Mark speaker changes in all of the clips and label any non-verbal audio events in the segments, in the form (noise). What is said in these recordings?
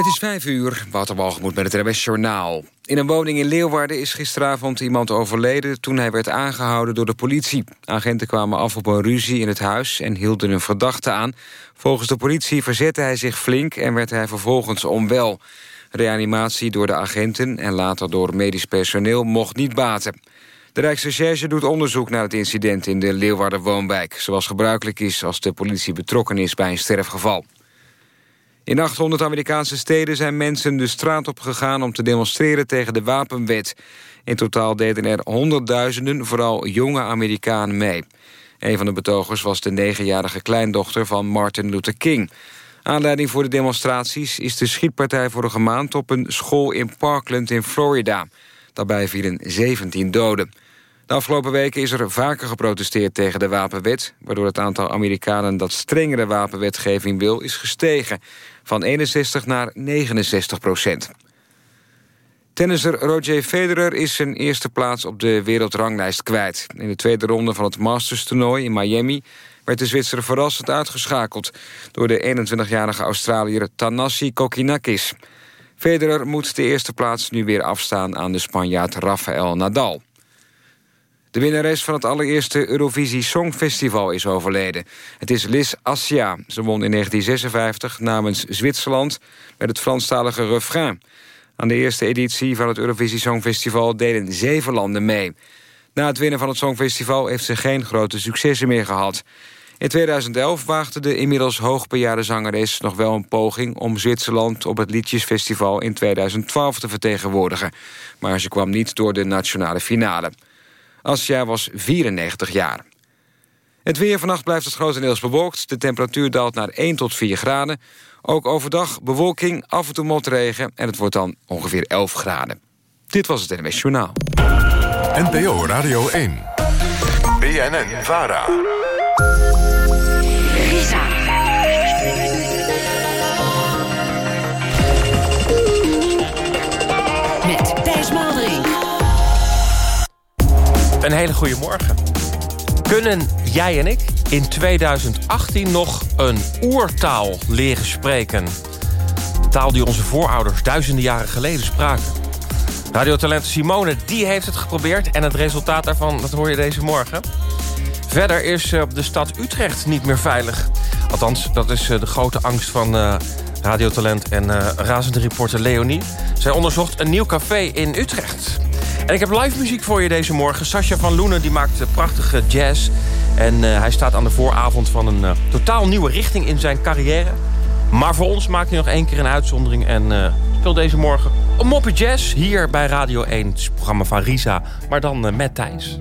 Speaker 1: Het is vijf uur, Waterwalgemoed met het RWS Journaal. In een woning in Leeuwarden is gisteravond iemand overleden... toen hij werd aangehouden door de politie. Agenten kwamen af op een ruzie in het huis en hielden een verdachte aan. Volgens de politie verzette hij zich flink en werd hij vervolgens onwel. Reanimatie door de agenten en later door medisch personeel mocht niet baten. De Rijksrecherche doet onderzoek naar het incident in de Leeuwarden woonwijk... zoals gebruikelijk is als de politie betrokken is bij een sterfgeval. In 800 Amerikaanse steden zijn mensen de straat op gegaan... om te demonstreren tegen de wapenwet. In totaal deden er honderdduizenden, vooral jonge Amerikanen mee. Een van de betogers was de negenjarige kleindochter van Martin Luther King. Aanleiding voor de demonstraties is de schietpartij vorige maand... op een school in Parkland in Florida. Daarbij vielen 17 doden. De afgelopen weken is er vaker geprotesteerd tegen de wapenwet... waardoor het aantal Amerikanen dat strengere wapenwetgeving wil is gestegen van 61 naar 69 procent. Tennisser Roger Federer is zijn eerste plaats op de wereldranglijst kwijt. In de tweede ronde van het Masters-toernooi in Miami... werd de Zwitser verrassend uitgeschakeld... door de 21-jarige Australiër Tanasi Kokinakis. Federer moet de eerste plaats nu weer afstaan aan de Spanjaard Rafael Nadal. De winnares van het allereerste Eurovisie Songfestival is overleden. Het is Liz Assia. Ze won in 1956 namens Zwitserland met het Franstalige refrain. Aan de eerste editie van het Eurovisie Songfestival deden zeven landen mee. Na het winnen van het Songfestival heeft ze geen grote successen meer gehad. In 2011 waagde de inmiddels hoogbejaarde zangeres nog wel een poging... om Zwitserland op het Liedjesfestival in 2012 te vertegenwoordigen. Maar ze kwam niet door de nationale finale. Asja was 94 jaar. Het weer vannacht blijft het grotendeels bewolkt. De temperatuur daalt naar 1 tot 4 graden. Ook overdag bewolking, af en toe motregen... en het wordt dan ongeveer 11 graden. Dit was het NWS Journaal.
Speaker 2: NPO Radio 1. BNN-VARA.
Speaker 3: Een hele goede morgen. Kunnen jij en ik in 2018 nog een oertaal leren spreken? Taal die onze voorouders duizenden jaren geleden spraken. Radiotalent Simone, die heeft het geprobeerd... en het resultaat daarvan, dat hoor je deze morgen. Verder is eh, de stad Utrecht niet meer veilig. Althans, dat is eh, de grote angst van uh, radiotalent en razende reporter Leonie. Zij onderzocht een nieuw café in Utrecht. En ik heb live muziek voor je deze morgen. Sascha van Loenen die maakt prachtige jazz. En uh, hij staat aan de vooravond van een uh, totaal nieuwe richting in zijn carrière. Maar voor ons maakt hij nog één keer een uitzondering. En uh, speelt deze morgen een moppie jazz hier bij Radio 1. Het is het programma van Risa, maar dan met Thijs.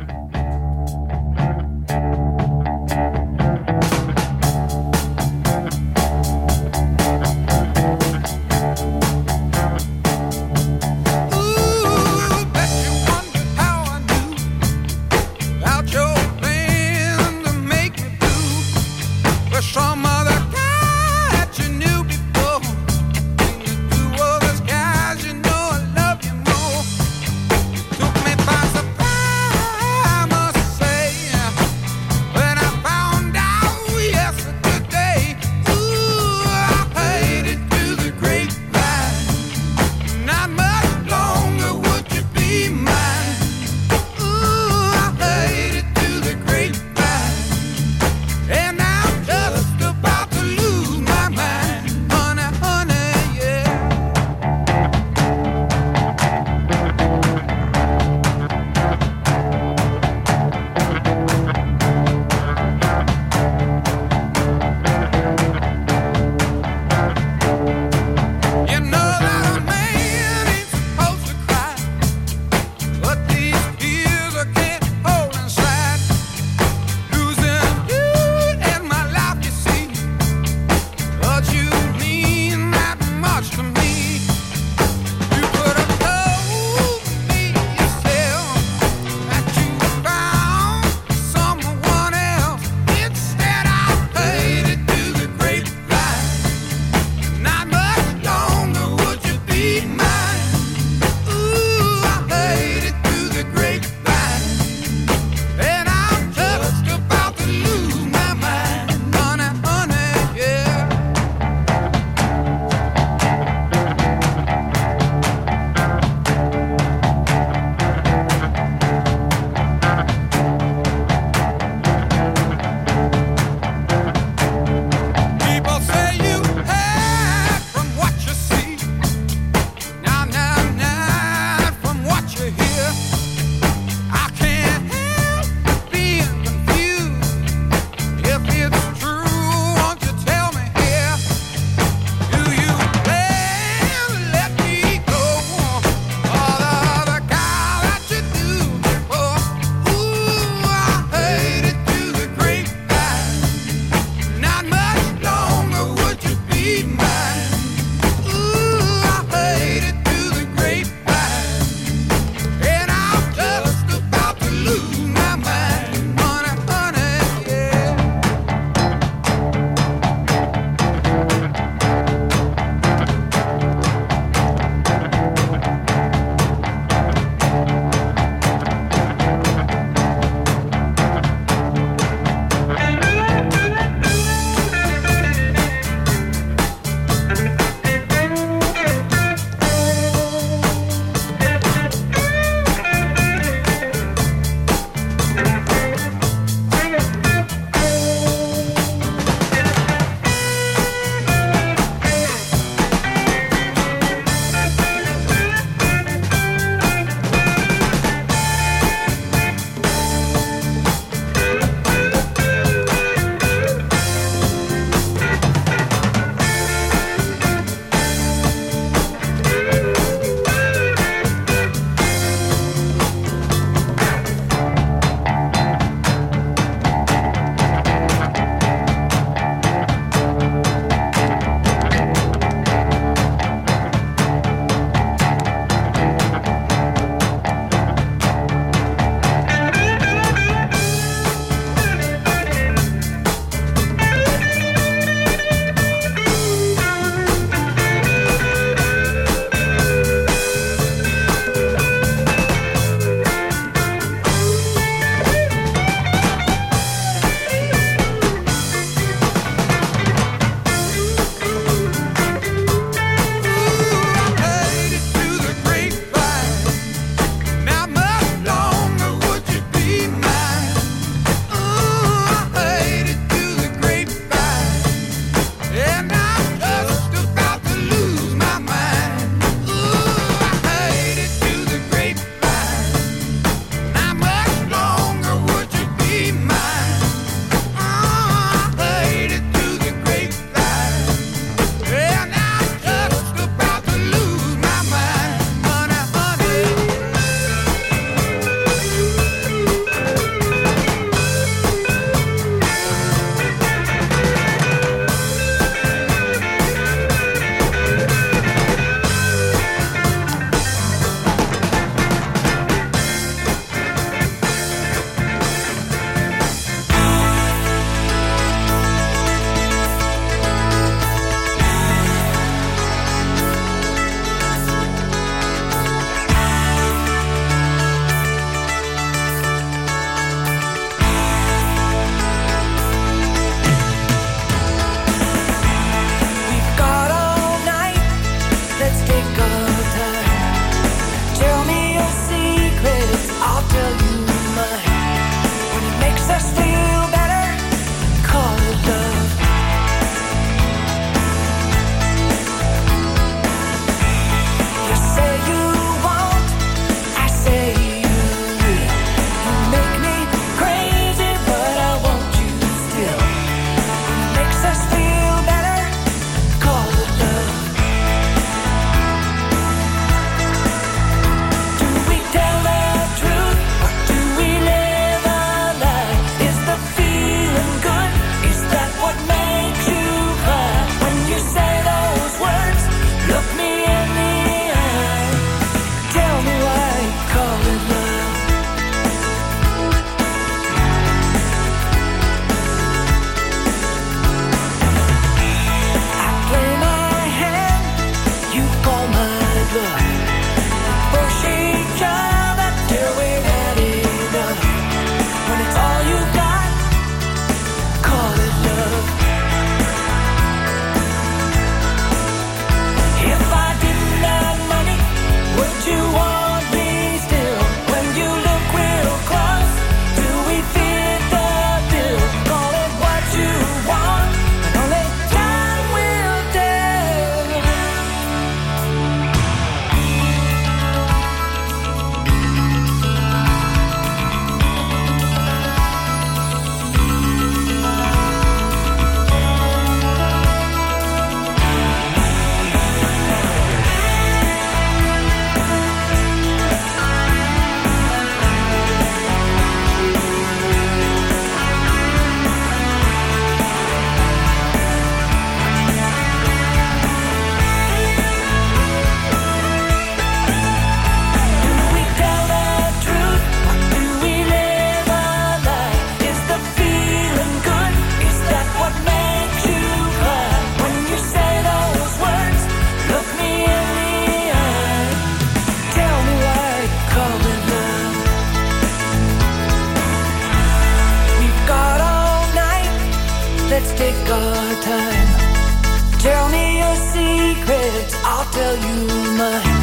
Speaker 4: Tell you mine.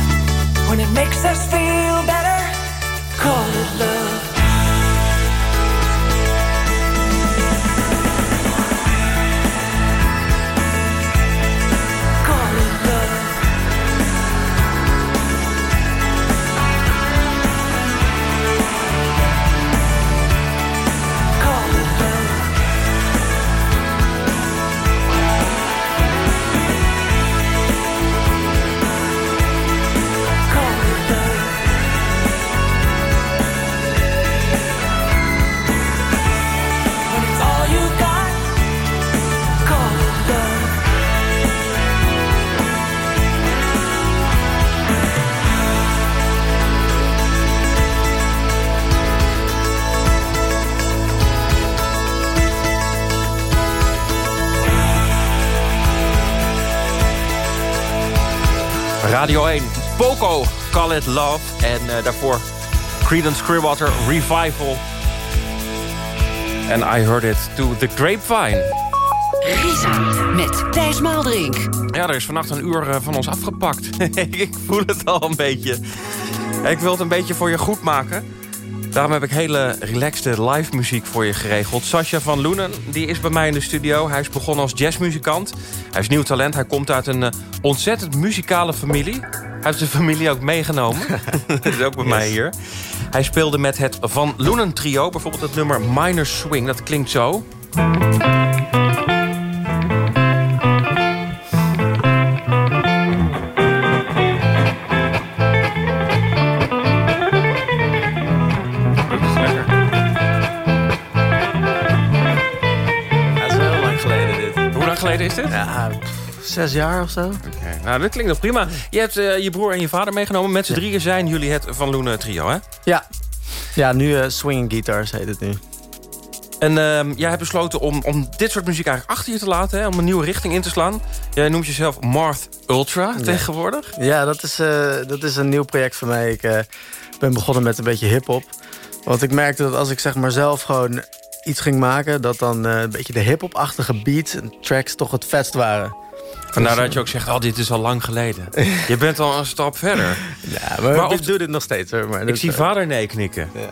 Speaker 4: When it makes us feel Call It Love.
Speaker 3: En uh, daarvoor Creedence Clearwater Revival. And I heard it to the grapevine.
Speaker 5: Risa met Thijs Maaldrink.
Speaker 3: Ja, er is vannacht een uur uh, van ons afgepakt. (laughs) ik voel het al een beetje. Ik wil het een beetje voor je goed maken. Daarom heb ik hele relaxte live muziek voor je geregeld. Sascha van Loenen die is bij mij in de studio. Hij is begonnen als jazzmuzikant. Hij is nieuw talent. Hij komt uit een uh, ontzettend muzikale familie. Hij heeft zijn familie ook meegenomen. (laughs) dat is ook bij yes. mij hier. Hij speelde met het Van Loenen trio. Bijvoorbeeld het nummer Minor Swing. Dat klinkt zo. is dit?
Speaker 6: Ja, zes jaar of zo.
Speaker 3: Okay. Nou, dat klinkt nog prima. Je hebt uh, je broer en je vader meegenomen. Met z'n ja. drieën zijn jullie het Van Loenen trio, hè?
Speaker 6: Ja. Ja, nu uh, Swinging Guitars heet het nu.
Speaker 3: En uh, jij hebt besloten om, om dit soort muziek eigenlijk achter je te laten. Hè, om een nieuwe richting in te slaan. Jij noemt jezelf Marth Ultra ja. tegenwoordig.
Speaker 6: Ja, dat is, uh, dat is een nieuw project voor mij. Ik ben begonnen met een beetje hip-hop. Want ik merkte dat als ik zeg maar zelf gewoon iets ging maken... dat dan uh, een beetje de hip-hop-achtige beats en tracks toch het vetst waren.
Speaker 3: Vandaar dat je ook zegt, oh, dit is al lang geleden. je bent al een stap verder. (laughs)
Speaker 6: Ja, maar, doe dit nog steeds. Hoor, maar
Speaker 3: ik zie uh, vader nee knikken. Ja.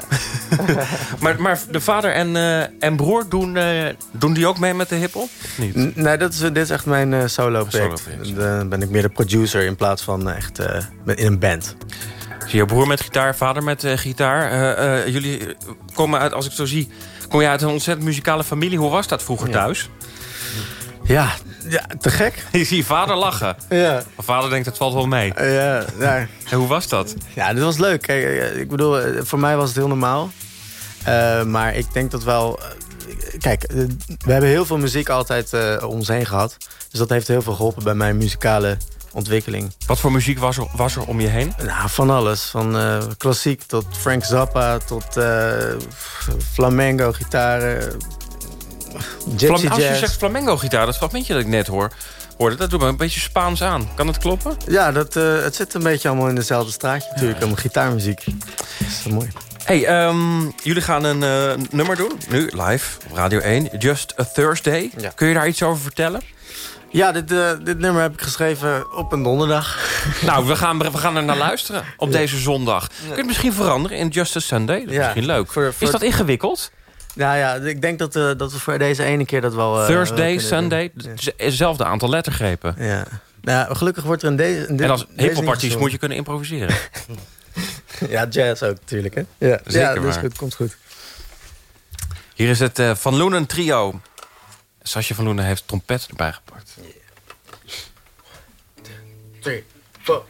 Speaker 3: (laughs) maar, maar de vader en, uh, en broer, doen, uh, doen die ook mee met de hiphop?
Speaker 6: niet? Nee, dat is, dit is echt mijn solo project. Dan ben ik meer de producer in plaats van echt in een band.
Speaker 3: Zie je broer met gitaar, vader met gitaar. jullie komen uit, als ik zo zie Kom je uit een ontzettend muzikale familie? Hoe was dat vroeger thuis?
Speaker 6: Ja, ja, te gek. (laughs)
Speaker 3: Je ziet je vader lachen. Ja. Mijn vader denkt, het valt wel mee.
Speaker 6: Ja, ja.
Speaker 3: En hoe was dat?
Speaker 6: Ja, dit was leuk. Kijk, eh, ik bedoel, eh, voor mij was het heel normaal. Uh, maar ik denk dat wel... Kijk, we hebben heel veel muziek altijd uh, om ons heen gehad. Dus dat heeft heel veel geholpen bij mijn muzikale ontwikkeling.
Speaker 3: Wat voor muziek was er, was er om je heen?
Speaker 6: Nou, van alles. Van uh, klassiek tot Frank Zappa tot flamenco gitaren.
Speaker 3: Als je zegt flamenco gitaar, dat fragmentje dat ik net hoor... Hoorde, dat doet me een beetje Spaans aan. Kan het kloppen?
Speaker 6: Ja, dat, uh, het zit een beetje allemaal in dezelfde straatje natuurlijk. Allemaal gitaarmuziek. Dat is mooi.
Speaker 3: Hey, um, jullie gaan een uh, nummer doen. Nu, live, op Radio 1. Just a Thursday. Ja. Kun je daar iets over vertellen?
Speaker 6: Ja, dit, uh, dit nummer heb ik geschreven op een donderdag. (laughs)
Speaker 3: Nou, we gaan, we gaan er naar luisteren op ja. deze zondag. Kun je het misschien veranderen in Just a Sunday? Dat is ja, misschien leuk. Voor, voor is dat ingewikkeld?
Speaker 6: Nou ja, ik denk dat, uh, dat we voor deze ene keer dat wel... Uh,
Speaker 3: Thursday, Sunday, hetzelfde aantal lettergrepen.
Speaker 6: Ja. Nou, gelukkig wordt er een deze...
Speaker 3: En als hiphop moet je kunnen improviseren. (laughs)
Speaker 6: ja, jazz ook natuurlijk, hè? Ja, Zeker ja dus goed, komt goed.
Speaker 3: Hier is het uh, Van Loenen trio. Sasje van Loenen heeft trompet erbij gepakt. Yeah. Three, four.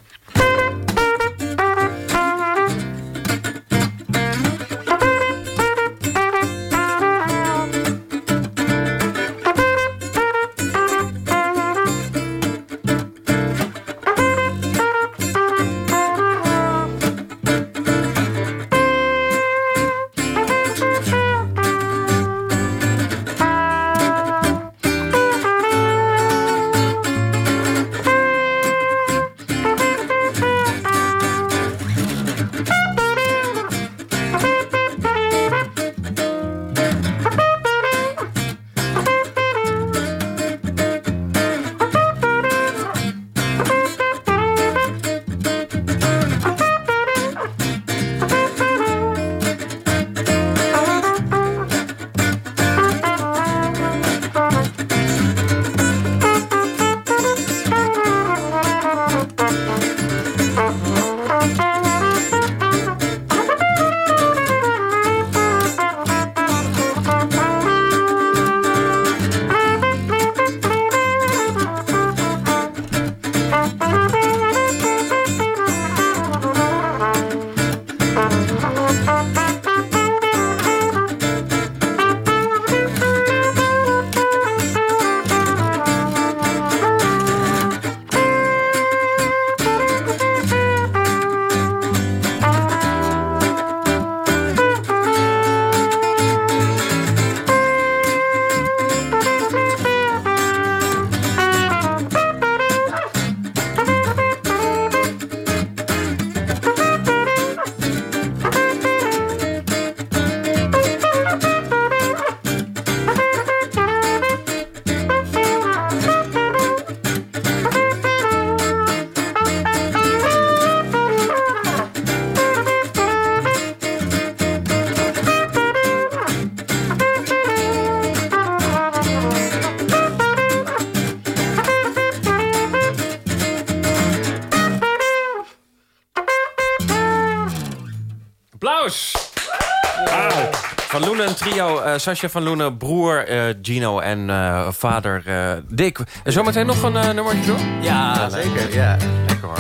Speaker 3: Sascha van Loenen, broer uh, Gino en uh, vader Dick. En zometeen nog een nummertje door?
Speaker 6: Ja, zeker. Ja.
Speaker 3: Lekker hoor.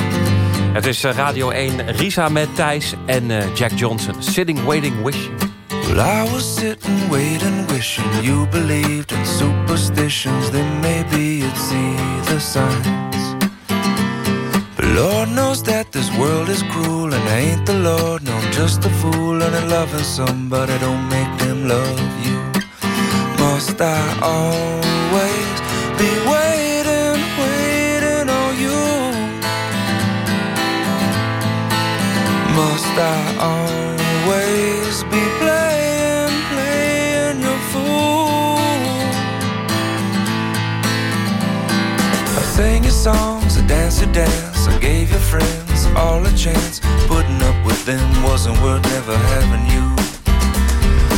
Speaker 3: Het is Radio 1, Risa met Thijs en Jack Johnson. Sitting, waiting, wishing.
Speaker 7: Well, I was sitting, waiting, wishing you believed in superstitions. Then maybe you'd see the signs. But Lord knows that this world is cruel, and I ain't the Lord, no, I'm just a fool. And I loving somebody don't make them love you. I always be waiting, waiting on you? Must I always be playing, playing your fool? I sang your songs, I danced your dance. I gave your friends all a chance. Putting up with them wasn't worth never having you.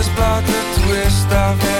Speaker 7: Want this plot to twist? I've had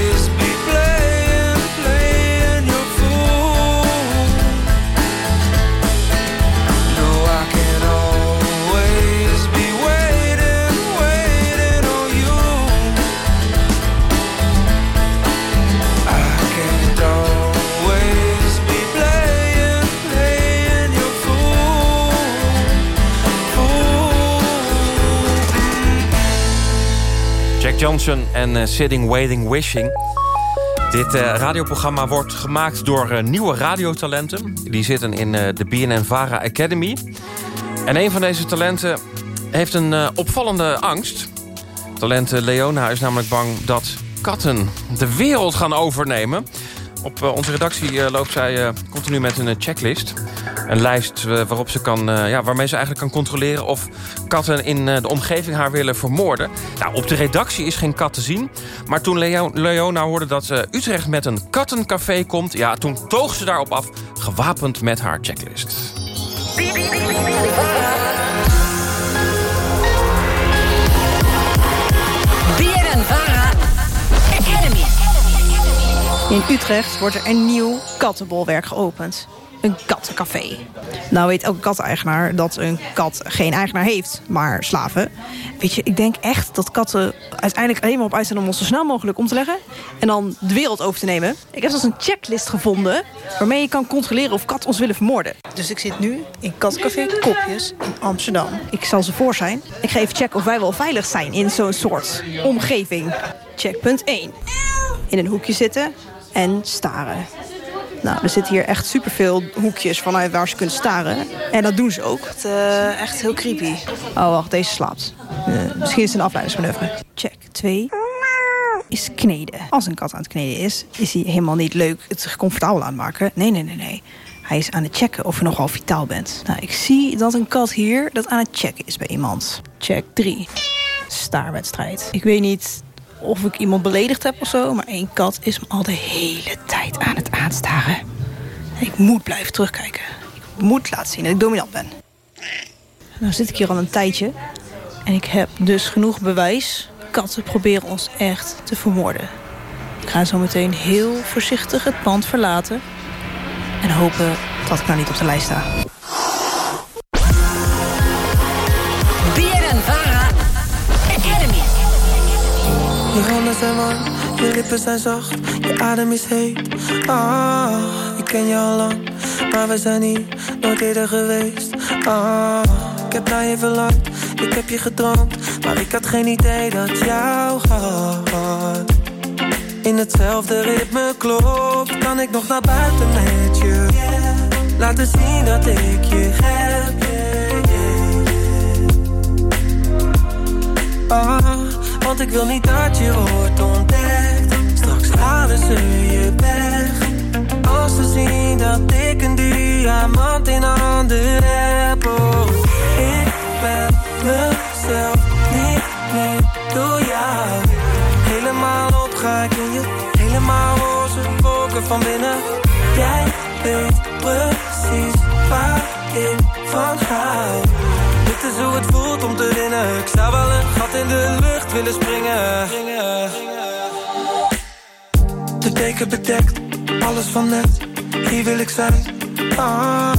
Speaker 3: En eh, Sitting, Waiting, Wishing. Dit eh, radioprogramma wordt gemaakt door eh, nieuwe radiotalenten. Die zitten in eh, de BNN-Vara Academy. En een van deze talenten heeft een opvallende angst. Talent Leona is namelijk bang dat katten de wereld gaan overnemen. Op onze redactie loopt zij continu met een checklist. Een lijst eh, waarop ze kan, eh, ja, waarmee ze eigenlijk kan controleren... of katten in eh, de omgeving haar willen vermoorden. Nou, op de redactie is geen kat te zien. Maar toen Leo Leona hoorde dat Utrecht met een kattencafé komt... ja, toen toog ze daarop af, gewapend met haar checklist.
Speaker 5: BNN Vara Academy.
Speaker 8: In Utrecht wordt er een nieuw kattenbolwerk geopend. Een kattencafé. Nou weet elke katteneigenaar dat een kat geen eigenaar heeft, maar slaven. Weet je, ik denk echt dat katten uiteindelijk alleen maar op uit zijn om ons zo snel mogelijk om te leggen. En dan de wereld over te nemen. Ik heb zelfs een checklist gevonden waarmee je kan controleren of katten ons willen vermoorden. Dus ik zit nu in Kattencafé Kopjes in Amsterdam. Ik zal ze voor zijn. Ik ga even checken of wij wel veilig zijn in zo'n soort omgeving. Checkpunt 1. In een hoekje zitten en staren. Nou, er zitten hier echt superveel hoekjes vanuit waar ze kunnen staren. En dat doen ze ook. Het, eh, echt heel creepy. Oh, wacht, deze slaapt. Eh, misschien is het een afleidingsmanoeuvre. Check 2 is kneden. Als een kat aan het kneden is, is hij helemaal niet leuk het zich comfortabel aan het maken. Nee, nee, nee, nee. Hij is aan het checken of je nogal vitaal bent. Nou, ik zie dat een kat hier dat aan het checken is bij iemand. Check 3. Staarwedstrijd. Ik weet niet of ik iemand beledigd heb of zo... maar één kat is me al de hele tijd aan het aanstaren. Ik moet blijven terugkijken. Ik moet laten zien dat ik dominant ben. Nou zit ik hier al een tijdje. En ik heb dus genoeg bewijs. Katten proberen ons echt te vermoorden. Ik ga zo meteen heel voorzichtig het pand verlaten. En hopen dat ik nou niet op de lijst sta.
Speaker 5: BNNVARA Academy.
Speaker 9: Je lippen zijn zacht, je adem is heet. Ah, ik ken je al lang, maar we zijn hier nooit eerder geweest. Ah, ik heb naar je verlangd, ik heb je gedroomd, maar ik had geen idee dat jou had. In hetzelfde ritme klopt, kan ik nog naar buiten met je. Laten zien dat ik je heb. Ah, want ik wil niet dat je. Straks halen ze je weg. Als ze zien dat ik een diamant in handen heb. Oh, ik ben mezelf niet meer door jou. Helemaal op ga ik in je. Helemaal roze wolken van binnen. Jij weet precies waar ik van hou. Dit is hoe het voelt om te winnen. Ik zou wel een gat in de lucht willen springen. De deken bedekt, alles van net. Hier wil ik zijn. Ah,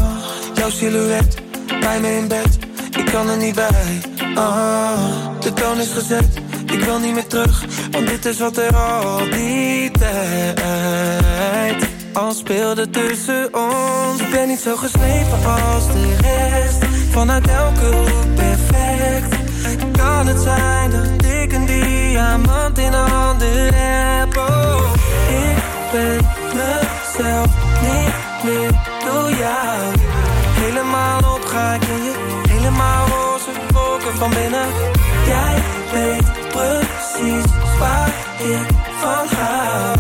Speaker 9: jouw silhouet, bij me in bed. Ik kan er niet bij. Ah, de toon is gezet. Ik wil niet meer terug, want dit is wat er al die tijd al speelde tussen ons. Ik ben niet zo geslepen als de rest. Vanuit elke hoek perfect. Kan het zijn dat diamant in handen? Oh, ik ben mezelf niet meer door jou. Helemaal op ga ik in je. Helemaal roze wolken van binnen. Jij weet precies waar ik van hou.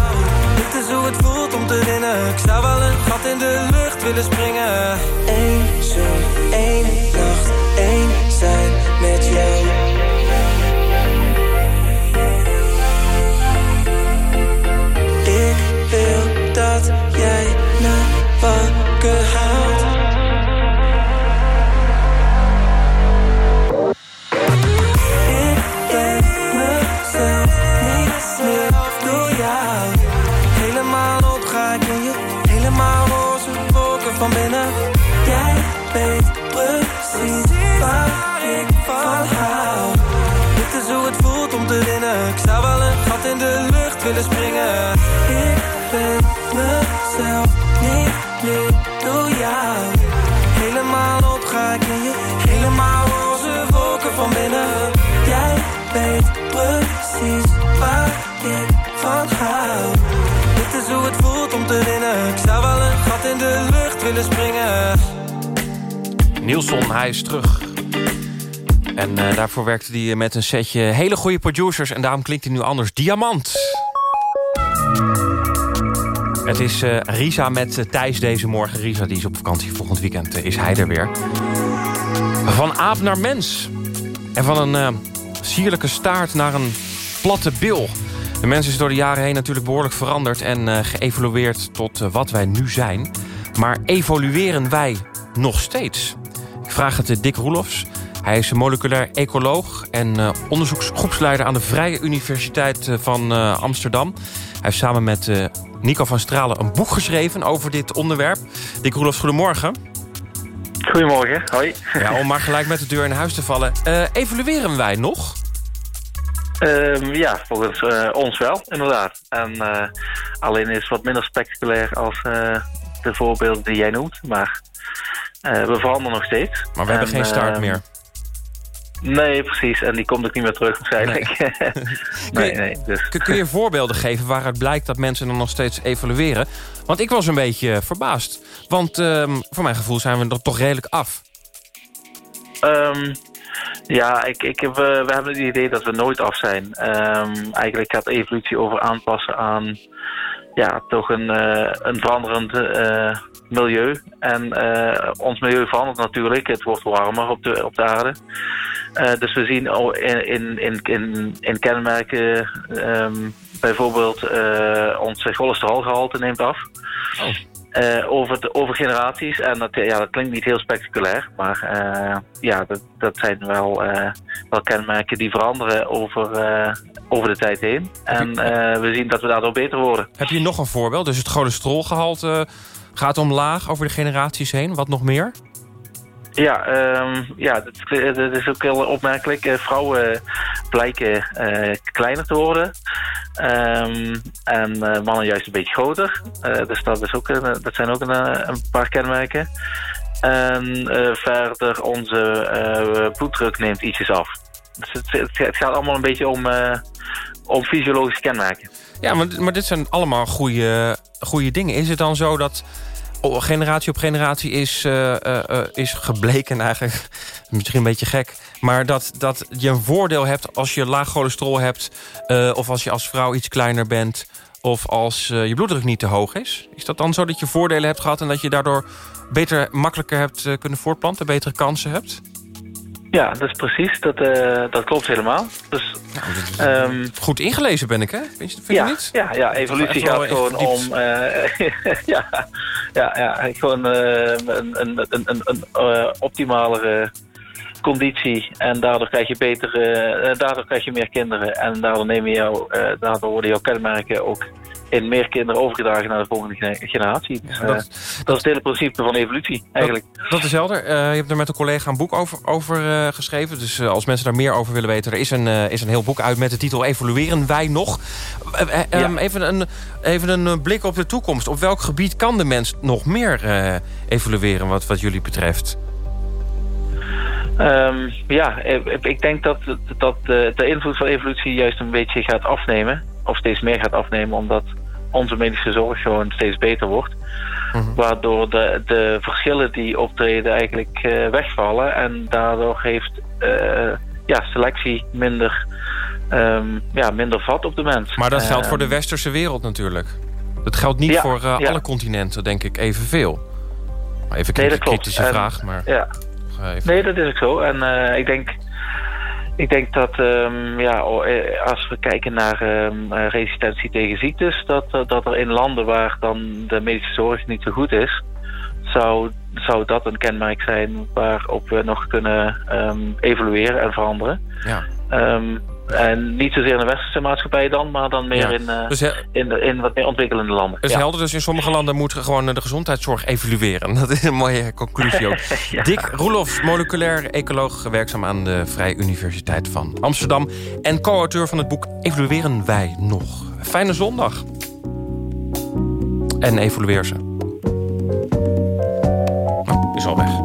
Speaker 9: Dit is hoe het voelt om te winnen. Ik zou wel een gat in de lucht willen springen. Eén zo'n één nacht, één zijn met jou. Willen springen. Ik ben mezelf niet meer door jou. Helemaal op je. Helemaal roze wolken van binnen. Jij weet precies waar ik van hou. Dit is hoe het voelt om te winnen. Ik zou wel een gat in de lucht willen springen.
Speaker 3: Nielson, hij is terug. En eh, daarvoor werkte hij met een setje hele goede producers... en daarom klinkt hij nu anders. Diamant. Het is eh, Risa met eh, Thijs deze morgen. Risa die is op vakantie. Volgend weekend eh, is hij er weer. Van aap naar mens. En van een eh, sierlijke staart naar een platte bil. De mens is door de jaren heen natuurlijk behoorlijk veranderd... en geëvolueerd tot wat wij nu zijn. Maar evolueren wij nog steeds? Ik vraag het Dick Roelofs. Hij is een moleculair ecoloog en eh, onderzoeksgroepsleider... aan de Vrije Universiteit eh, van eh, Amsterdam. Hij heeft samen met Nico van Stralen een boek geschreven over dit onderwerp. Dick Roelofs, goedemorgen.
Speaker 10: Goedemorgen, hoi.
Speaker 3: Ja, om maar gelijk met de deur in huis te vallen. Evolueren wij nog?
Speaker 10: Ehm, ja, volgens ons wel, inderdaad. En alleen is het wat minder spectaculair als de voorbeelden die jij noemt. Maar we veranderen nog steeds.
Speaker 3: Maar we hebben
Speaker 10: En,
Speaker 3: geen start
Speaker 10: ehm,
Speaker 3: meer.
Speaker 10: Nee, precies. En die komt ook niet meer terug waarschijnlijk. Nee, (laughs) nee. dus.
Speaker 3: Kun, je voorbeelden geven waaruit blijkt dat mensen er nog steeds evolueren? Want ik was een beetje verbaasd. Want ehm, voor mijn gevoel zijn we er toch redelijk af.
Speaker 10: Ehm, ja, ik, ik heb, eh, we hebben het idee dat we nooit af zijn. Ehm, eigenlijk gaat evolutie over aanpassen aan ja, toch een, eh, een veranderend eh, milieu. En eh, ons milieu verandert natuurlijk. Het wordt warmer op de, op de aarde. Dus we zien in, in, in, in kenmerken ehm, bijvoorbeeld uh, ons cholesterolgehalte neemt af.
Speaker 3: Oh.
Speaker 10: Uh, over, de, over generaties. En dat, ja, dat klinkt niet heel spectaculair. Maar uh, ja, dat, dat zijn wel, wel kenmerken die veranderen over, over de tijd heen. En we zien dat we daardoor beter worden.
Speaker 3: Heb je nog een voorbeeld? Dus het cholesterolgehalte gaat omlaag over de generaties heen. Wat nog meer?
Speaker 10: Ja, um, ja dat, dat, is ook heel opmerkelijk. Uh, vrouwen blijken uh, kleiner te worden. Um, en uh, mannen juist een beetje groter. dus dat, is ook, dat zijn ook een, een paar kenmerken. En verder, onze bloeddruk neemt ietsjes af. Dus het, het, gaat allemaal een beetje om, om fysiologische kenmerken.
Speaker 3: Ja, maar, maar dit zijn allemaal goede, goede dingen. Is het dan zo dat generatie op generatie is, uh, uh, is gebleken eigenlijk... (laughs) misschien een beetje gek... maar dat, dat je een voordeel hebt als je laag cholesterol hebt... of als je als vrouw iets kleiner bent... of als je bloeddruk niet te hoog is. Is dat dan zo dat je voordelen hebt gehad... en dat je daardoor beter, makkelijker hebt kunnen voortplanten... betere kansen hebt?
Speaker 10: Ja, dat is precies. Dat, uh, dat klopt helemaal. Dus,
Speaker 3: um, goed ingelezen ben ik, hè? Vind je, vind
Speaker 10: ja,
Speaker 3: je niet?
Speaker 10: Ja, ja evolutie gaat gewoon om... Uh, (laughs) ja, ja, ja, gewoon uh, een, een, een, een, een optimalere conditie. En daardoor krijg je betere... daardoor krijg je meer kinderen. En daardoor, neem je jou, daardoor worden jouw kenmerken ook in meer kinderen overgedragen naar de volgende generatie. Dus, dat, dat, is het hele principe van evolutie, eigenlijk.
Speaker 3: Dat, is helder. Uh, je hebt er met een collega een boek over, over uh, geschreven. Dus als mensen daar meer over willen weten... er is een, is een heel boek uit met de titel Evolueren wij nog? Um, even, een, even een blik op de toekomst. Op welk gebied kan de mens nog meer evolueren wat, wat jullie betreft?
Speaker 10: Um, ja, ik denk dat, dat de, de invloed van evolutie juist een beetje gaat afnemen. Of steeds meer gaat afnemen, omdat onze medische zorg gewoon steeds beter wordt. Mhm. Waardoor de, de verschillen die optreden eigenlijk uh, wegvallen. En daardoor heeft uh, ja, selectie minder, um, ja, minder vat op de mens.
Speaker 3: Maar dat geldt voor de ehm, westerse wereld natuurlijk. Dat geldt niet voor uh, ja. alle continenten, denk ik, evenveel. Maar even een nee, kritische vraag. Maar
Speaker 10: ja. Nee, dat is ook zo. En ik denk ik denk dat um, ja, eh, als we kijken naar um, resistentie tegen ziektes... Dat, eh, dat er in landen waar dan de medische zorg niet zo goed is... zou, zou dat een kenmerk zijn waarop we nog kunnen um, evolueren en veranderen.
Speaker 3: Ja.
Speaker 10: En niet zozeer in de westerse maatschappij dan, maar dan meer in, uh, dus in, in wat meer ontwikkelende landen.
Speaker 3: Dus ja. helder, dus in sommige landen moet gewoon de gezondheidszorg evolueren. (laughs) Dat is een mooie conclusie ook. (laughs) Dick Roelofs, moleculair ecoloog, werkzaam aan de Vrije Universiteit van Amsterdam. En co-auteur van het boek Evolueren wij nog. Fijne zondag. En evolueer ze. Nou, is al weg.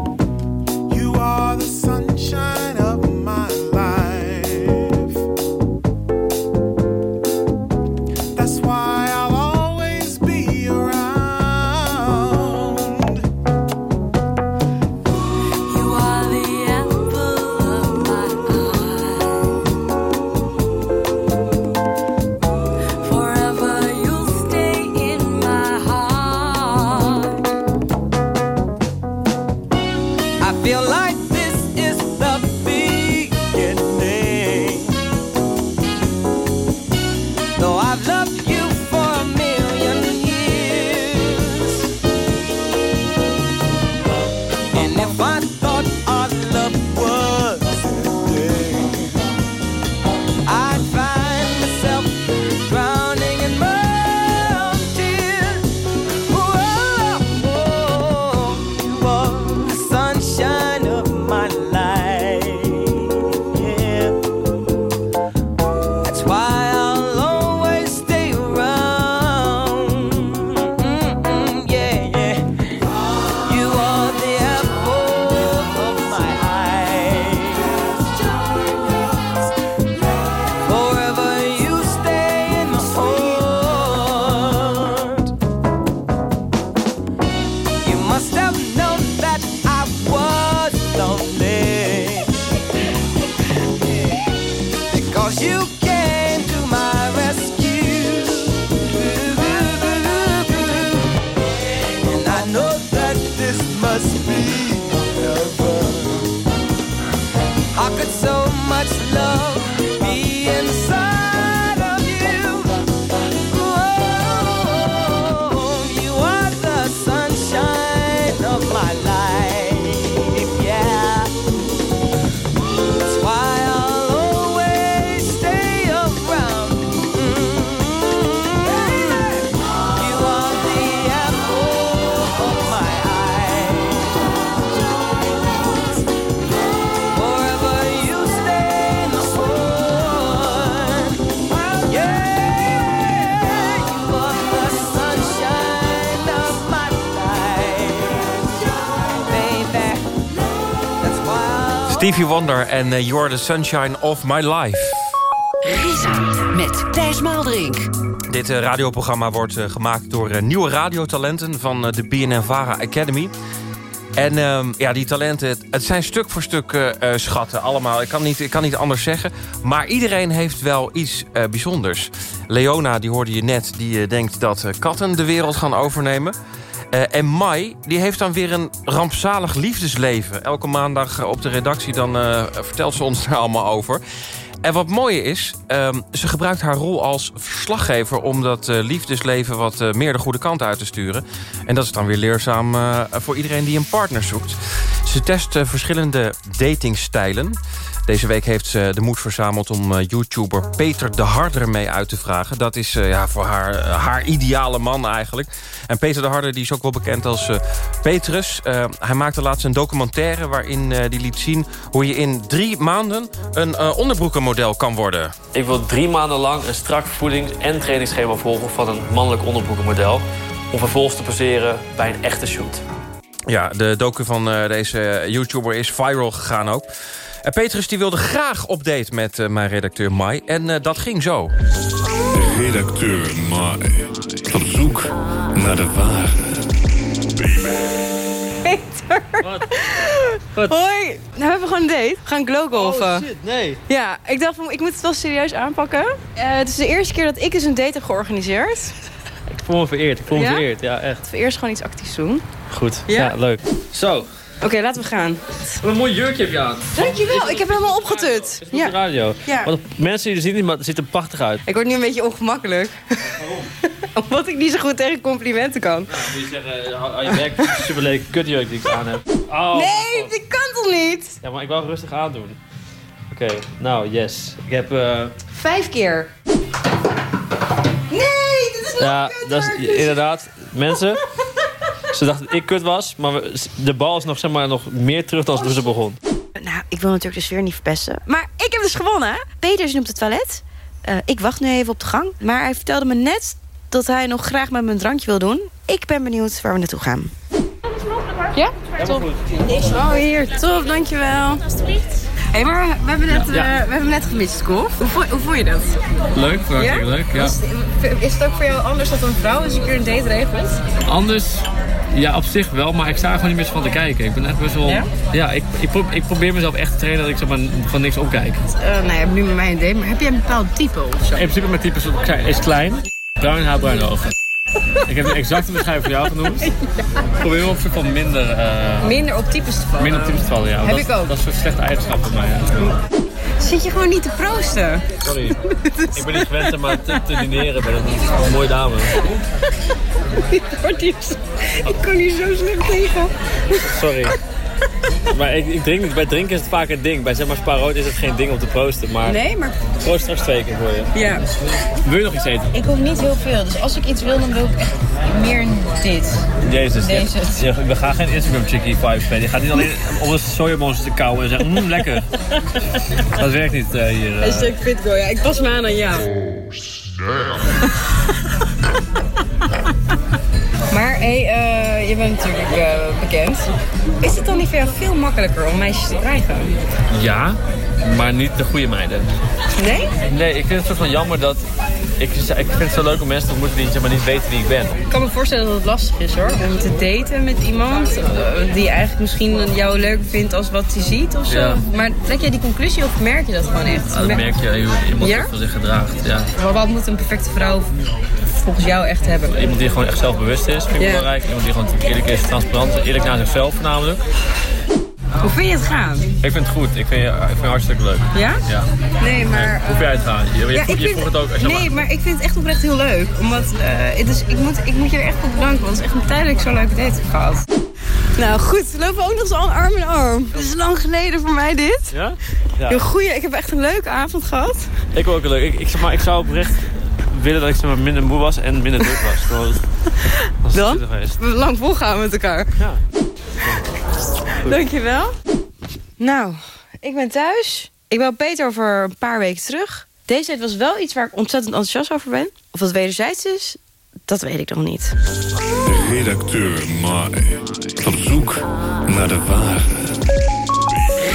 Speaker 3: Stevie Wonder en uh, You're the Sunshine of My Life.
Speaker 5: Risa met Thijs Maalderink.
Speaker 3: Dit uh, radioprogramma wordt uh, gemaakt door nieuwe radiotalenten... van de BNN-Vara Academy. En ehm, ja, die talenten, het, het zijn stuk voor stuk schatten allemaal. Ik kan, niet, ik kan niet anders zeggen. Maar iedereen heeft wel iets bijzonders. Leona, die hoorde je net, die denkt dat katten de wereld gaan overnemen... Uh, en Mai die heeft dan weer een rampzalig liefdesleven. Elke maandag op de redactie dan, uh, vertelt ze ons daar allemaal over. En wat mooie is, um, ze gebruikt haar rol als verslaggever... om dat liefdesleven wat meer de goede kant uit te sturen. En dat is dan weer leerzaam voor iedereen die een partner zoekt. Ze test verschillende datingstijlen. Deze week heeft ze de moed verzameld om uh, YouTuber Peter de Harder mee uit te vragen. Dat is uh, ja, voor haar, uh, haar ideale man eigenlijk. En Peter de Harder die is ook wel bekend als Petrus. hij maakte laatst een documentaire waarin hij liet zien... hoe je in drie maanden een onderbroekenmodel kan worden.
Speaker 11: Ik wil drie maanden lang een strak voedings- en trainingsschema volgen... van een mannelijk onderbroekenmodel... om vervolgens te poseren bij een echte shoot.
Speaker 3: Ja, de docu van deze YouTuber is viral gegaan ook... En Petrus die wilde graag op date met uh, mijn redacteur Mai. En uh, dat ging zo.
Speaker 12: Redacteur Mai. Op zoek naar de waarheid.
Speaker 13: Peter. Wat? Wat? Hoi. Nou hebben we gewoon een date. We gaan glowgolfen.
Speaker 14: Oh shit, nee.
Speaker 13: Ja, ik dacht van, ik moet het wel serieus aanpakken. Uh, het is de eerste keer dat ik eens een date heb georganiseerd.
Speaker 14: Ik voel me vereerd, ik voel me
Speaker 13: ja?
Speaker 14: vereerd, ja echt.
Speaker 13: Eerst gewoon iets actiefs doen.
Speaker 14: Goed, ja, ja leuk. Zo.
Speaker 13: Oké, okay, laten we gaan.
Speaker 14: Wat een mooi jurkje heb je aan.
Speaker 13: Dankjewel, ik heb helemaal opgetut.
Speaker 14: Is ja. de radio.
Speaker 13: Ja.
Speaker 14: Want mensen die zien niet, maar het ziet er prachtig uit.
Speaker 13: Ik word nu een beetje ongemakkelijk.
Speaker 14: Waarom? (laughs)
Speaker 13: Omdat ik niet zo goed tegen complimenten kan.
Speaker 14: Nou, moet je zeggen, hou je werk superleuke kutjurk die ik aan heb.
Speaker 13: Oh, nee, dat kan toch niet?
Speaker 14: Ja, maar ik wil rustig aandoen. Oké, okay, nou, yes. Ik heb... Uh...
Speaker 13: Vijf keer. Nee, dit is nog
Speaker 14: Ja, dat is inderdaad... Mensen... (laughs) Ze dachten dat ik kut was, maar we, de bal is nog, zeg maar, nog meer terug dan toen ze begon.
Speaker 13: Nou, ik wil natuurlijk de sfeer niet verpesten. Maar ik heb dus gewonnen. Peter is nu op het toilet. Uh, ik wacht nu even op de gang. Maar hij vertelde me net dat hij nog graag met me een drankje wil doen. Ik ben benieuwd waar we naartoe gaan. Ja?
Speaker 14: Top.
Speaker 13: Oh, hier. Top, dankjewel.
Speaker 15: Alsjeblieft.
Speaker 13: Hé, hey, maar we hebben net, ja. uh, we hebben net gemist, Kof. Hoe, hoe voel je dat?
Speaker 14: Leuk, hartstikke ja? leuk, ja.
Speaker 13: Is het, is het ook voor jou anders dat een vrouw als je een keer een date regelt?
Speaker 14: Anders? Ja, op zich wel, maar ik sta er gewoon niet meer van te kijken. Ik ben echt best wel... Ja, ja ik, ik, probeer, ik, probeer mezelf echt te trainen dat ik zeg maar, van niks opkijk.
Speaker 13: Uh, nou, hebt nu met mij een date, maar heb jij een bepaald type of zo?
Speaker 14: In principe mijn type is klein, bruin haar, bruine ogen. ik heb een exacte beschrijving voor jou genoemd. (laughs) Ja. Probeer op van minder... Uh,
Speaker 13: minder op types te vallen?
Speaker 14: Minder op types te vallen, ja.
Speaker 13: Heb
Speaker 14: dat,
Speaker 13: ik ook.
Speaker 14: Dat is een slechte eigenschap van mij, ja.
Speaker 13: Zit je gewoon niet te proosten?
Speaker 14: Sorry. ik ben niet gewend om maar te, te dineren bij een mooie dame. (laughs)
Speaker 13: ik kon hier zo slecht tegen.
Speaker 14: Sorry. (laughs) Maar ik, ik drink. Bij drinken is het vaak een ding. Bij zeg maar spaarrood is het geen ding om te proosten. Maar
Speaker 13: nee, maar...
Speaker 14: Proost straks twee keer voor je.
Speaker 13: Ja.
Speaker 14: Wil je nog iets eten?
Speaker 13: Ik hoef niet heel veel. Dus als ik iets wil, dan wil ik echt meer dit.
Speaker 14: Jezus.
Speaker 13: Deze.
Speaker 14: Ja, we gaan geen Instagram chickie vibes spelen. Je gaat niet alleen om de sojabons te kauwen en zeggen, mmm, lekker. (laughs) Dat werkt niet uh, hier. Uh.
Speaker 13: Een stuk fitgo, ja. Ik pas me aan aan jou.
Speaker 12: Oh, snap. (laughs)
Speaker 13: Maar hé, hey, uh, je bent natuurlijk uh, bekend. Is het dan niet voor jou veel makkelijker om meisjes te krijgen?
Speaker 14: Ja, maar niet de goede meiden.
Speaker 13: Nee?
Speaker 14: Nee, ik vind het soort van jammer dat... Ik, ik vind het zo leuk om mensen te ontmoeten die zeg maar, niet weten wie ik ben.
Speaker 13: Ik kan me voorstellen dat het lastig is hoor. Om te daten met iemand uh, die eigenlijk misschien jou leuk vindt als wat hij ziet of zo.
Speaker 14: Ja.
Speaker 13: Maar trek jij die conclusie of merk je dat gewoon echt?
Speaker 14: Ja, dat merk je.
Speaker 13: Ja?
Speaker 14: van zich gedraagt. Ja.
Speaker 13: Maar wat moet een perfecte vrouw volgens jou echt hebben?
Speaker 14: Iemand die gewoon echt zelfbewust is, vind ik
Speaker 13: Ja.
Speaker 14: belangrijk. Iemand die gewoon eerlijk is, transparant, eerlijk naar zichzelf voornamelijk.
Speaker 13: Hoe vind je het gaan?
Speaker 14: Ik vind het goed. Ik vind, je- ik vind het hartstikke leuk.
Speaker 13: Ja?
Speaker 14: Ja.
Speaker 13: Nee, maar...
Speaker 14: Hoe vind jij het gaan? Je, je,
Speaker 13: Ja,
Speaker 14: vroeg, je
Speaker 13: vind-
Speaker 14: vroeg het ook. Als je
Speaker 13: nee, maar ik vind het echt oprecht heel leuk. Omdat eh, het is, ik, moet, ik moet je er echt voor bedanken. Want het is echt een tijd dat ik zo'n leuke date heb gehad. Nou goed, we lopen ook nog eens al arm in arm. Het is lang geleden voor mij dit.
Speaker 14: Ja? Ja.
Speaker 13: Heel goeie, ik heb echt een leuke avond gehad.
Speaker 14: Ik wil ook een leuk. Ik, ik, zeg maar, ik zou oprecht willen dat ik zeg maar, minder moe was en minder druk was. Gewoon, was het
Speaker 13: Dan?
Speaker 14: zitten geweest.
Speaker 13: We lang volgaan met elkaar.
Speaker 14: Ja. (laughs)
Speaker 13: Dankjewel. Nou, ik ben thuis. Ik bel Peter over een paar weken terug. Deze tijd was wel iets waar ik ontzettend enthousiast over ben. Of dat wederzijds is, dat weet ik nog niet.
Speaker 12: Redacteur Mai. Op zoek naar de waarheid.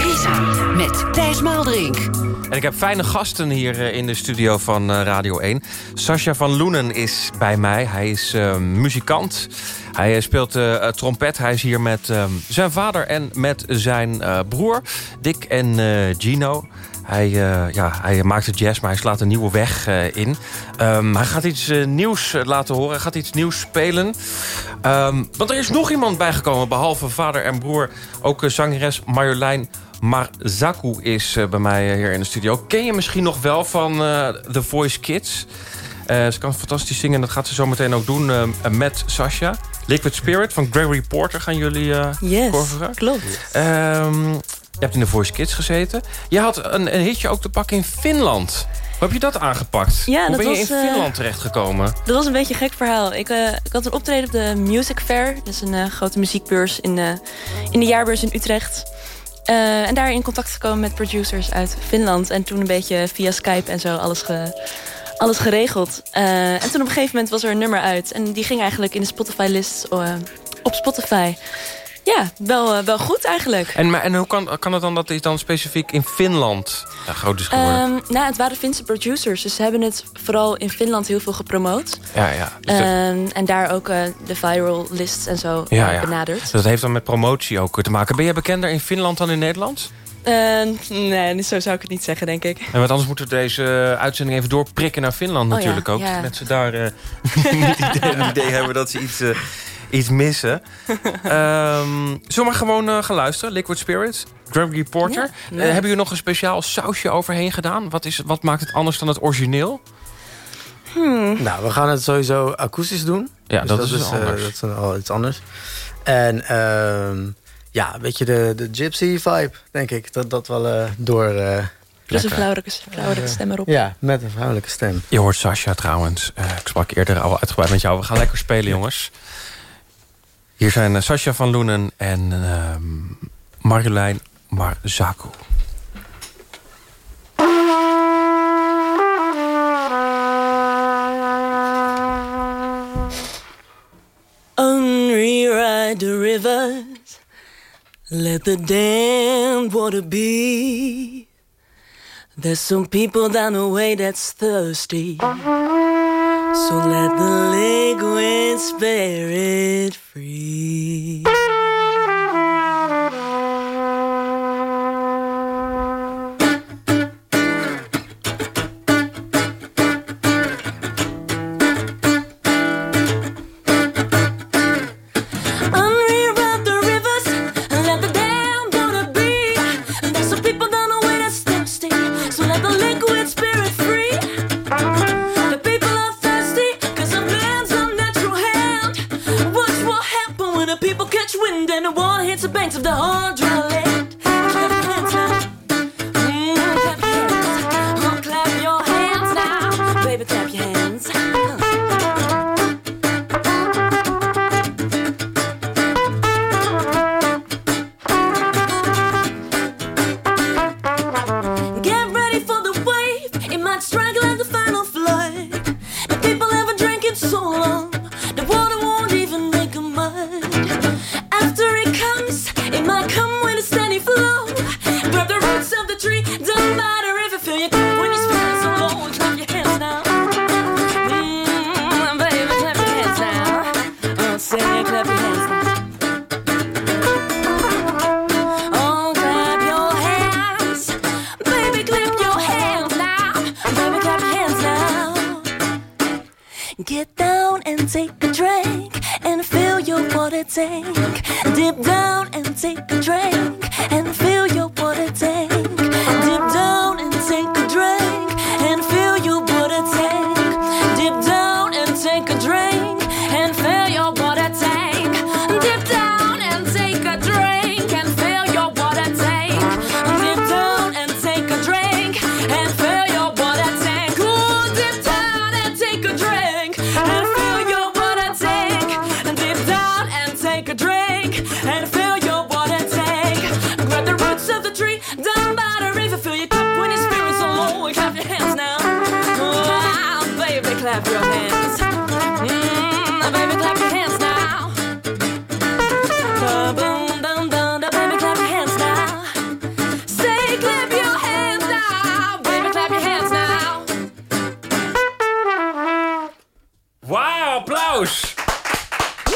Speaker 5: Risa met Thijs Maaldrink.
Speaker 3: En ik heb fijne gasten hier eh, in de studio van eh, Radio 1. Sascha van Loenen is bij mij. Hij is uh, muzikant. Hij speelt trompet. Hij is hier met zijn vader en met zijn broer. Dick en Gino. Hij, ja, hij maakt het jazz, maar hij slaat een nieuwe weg in. Um, hij gaat iets nieuws laten horen. Hij gaat iets nieuws spelen. Um, want er is nog iemand bijgekomen, behalve vader en broer. Ook zangeres Marjolein Marzaku is bij mij hier in de studio. Ken je misschien nog wel van The Voice Kids? ze kan fantastisch zingen en dat gaat ze zo meteen ook doen met Sasha. Liquid Spirit van Gregory Porter gaan jullie uh,
Speaker 15: yes,
Speaker 3: coveren.
Speaker 15: klopt.
Speaker 3: Um, je hebt in de Voice Kids gezeten. Je had een, een hitje ook te pakken in Finland. Hoe heb je dat aangepakt?
Speaker 15: Ja,
Speaker 3: Hoe
Speaker 15: dat
Speaker 3: ben je in Finland terechtgekomen?
Speaker 15: Dat was een beetje een gek verhaal. Ik, uh, ik had een optreden op de Music Fair. Dat is een uh, grote muziekbeurs in in de jaarbeurs in Utrecht. Uh, en daar in contact gekomen met producers uit Finland. En toen een beetje via Skype en zo alles ge, alles geregeld. Uh, en toen op een gegeven moment was er een nummer uit. En die ging eigenlijk in de Spotify-list uh, op Spotify. Ja, wel, uh, wel goed eigenlijk.
Speaker 3: En, maar, en hoe kan, kan het dan dat hij dan specifiek in Finland ja, groot is geworden?
Speaker 15: Um, nou, het waren Finse producers. Dus ze hebben het vooral in Finland heel veel gepromoot.
Speaker 3: Ja, ja.
Speaker 15: Dus um, en daar ook de viral lists en zo
Speaker 3: ja, ja.
Speaker 15: benaderd.
Speaker 3: Dat heeft dan met promotie ook te maken. Ben jij bekender in Finland dan in Nederland?
Speaker 15: Uh, nee, zo zou ik het niet zeggen, denk ik.
Speaker 3: En want anders moeten we deze uitzending even doorprikken naar Finland
Speaker 15: oh,
Speaker 3: natuurlijk
Speaker 15: ja,
Speaker 3: ook.
Speaker 15: Ja.
Speaker 3: Dat ze daar uh, (laughs) niet idee, een idee hebben dat ze iets, iets missen. um, (laughs) zullen we maar gewoon uh, gaan luisteren? Liquid Spirits, Gregory Porter.
Speaker 15: Ja, nee.
Speaker 3: hebben jullie nog een speciaal sausje overheen gedaan? Wat, is, wat maakt het anders dan het origineel?
Speaker 15: Hmm.
Speaker 6: Nou, we gaan het sowieso akoestisch doen.
Speaker 3: Ja,
Speaker 6: dus
Speaker 3: dat,
Speaker 6: dat,
Speaker 3: is,
Speaker 6: is,
Speaker 3: anders.
Speaker 6: dat is al iets anders. En... Ja, een beetje de, de gypsy vibe, denk ik. Dat dat wel uh, door... Uh,
Speaker 15: Plus een vrouwelijke, vrouwelijke stem erop.
Speaker 6: Ja, met een vrouwelijke stem.
Speaker 3: Je hoort Sascha trouwens. Uh, ik sprak eerder al uitgebreid met jou. We gaan lekker spelen, jongens. Hier zijn Sascha van Loenen en Marjolein Marzaku.
Speaker 16: Unrewrite the rivers Let the damned water be. There's some people down the way that's thirsty. So let the liquid spirit free.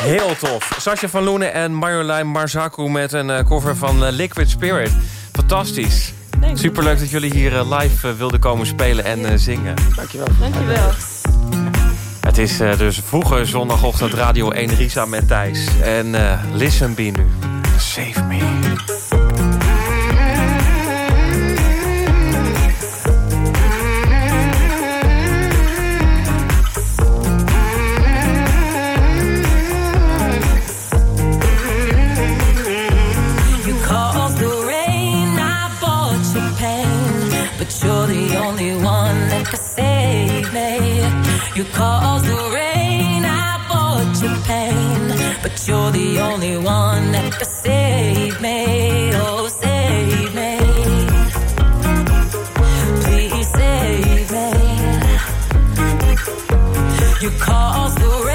Speaker 3: Heel tof. Sascha van Loenen en Marjolein Marzaku met een eh, cover van eh, Liquid Spirit. Fantastisch. Superleuk dat jullie hier eh, live wilden komen spelen en zingen.
Speaker 6: Dankjewel.
Speaker 15: Dankjewel.
Speaker 3: Het is eh, dus vroege zondagochtend Radio 1 Risa met Thijs. En eh, Listen Be nu. Save me.
Speaker 16: You're the only one that can save me. Oh, save me. Please save me. You caused the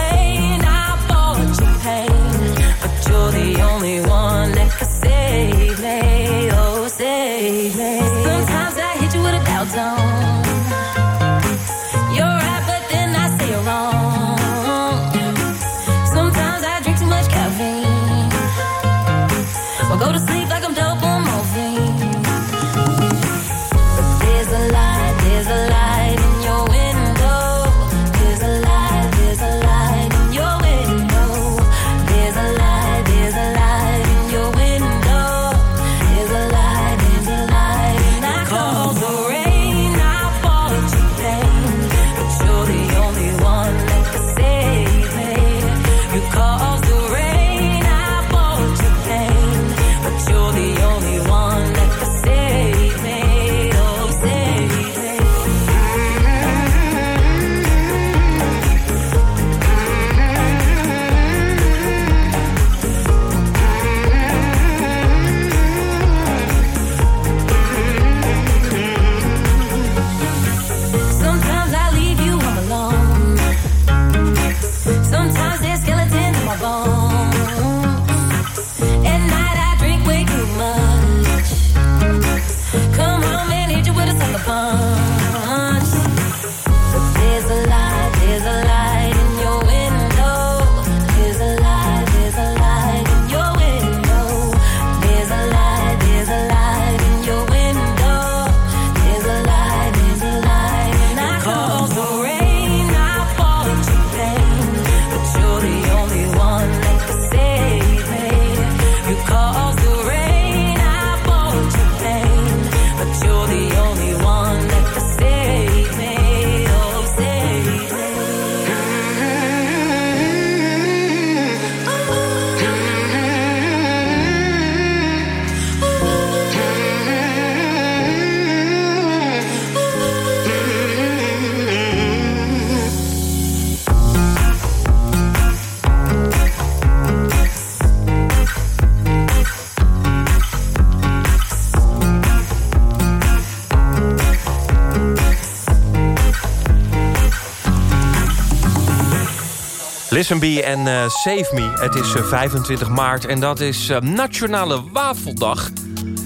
Speaker 3: Listen Be en eh, Save Me. Het is eh, 25 maart en dat is eh, Nationale Wafeldag.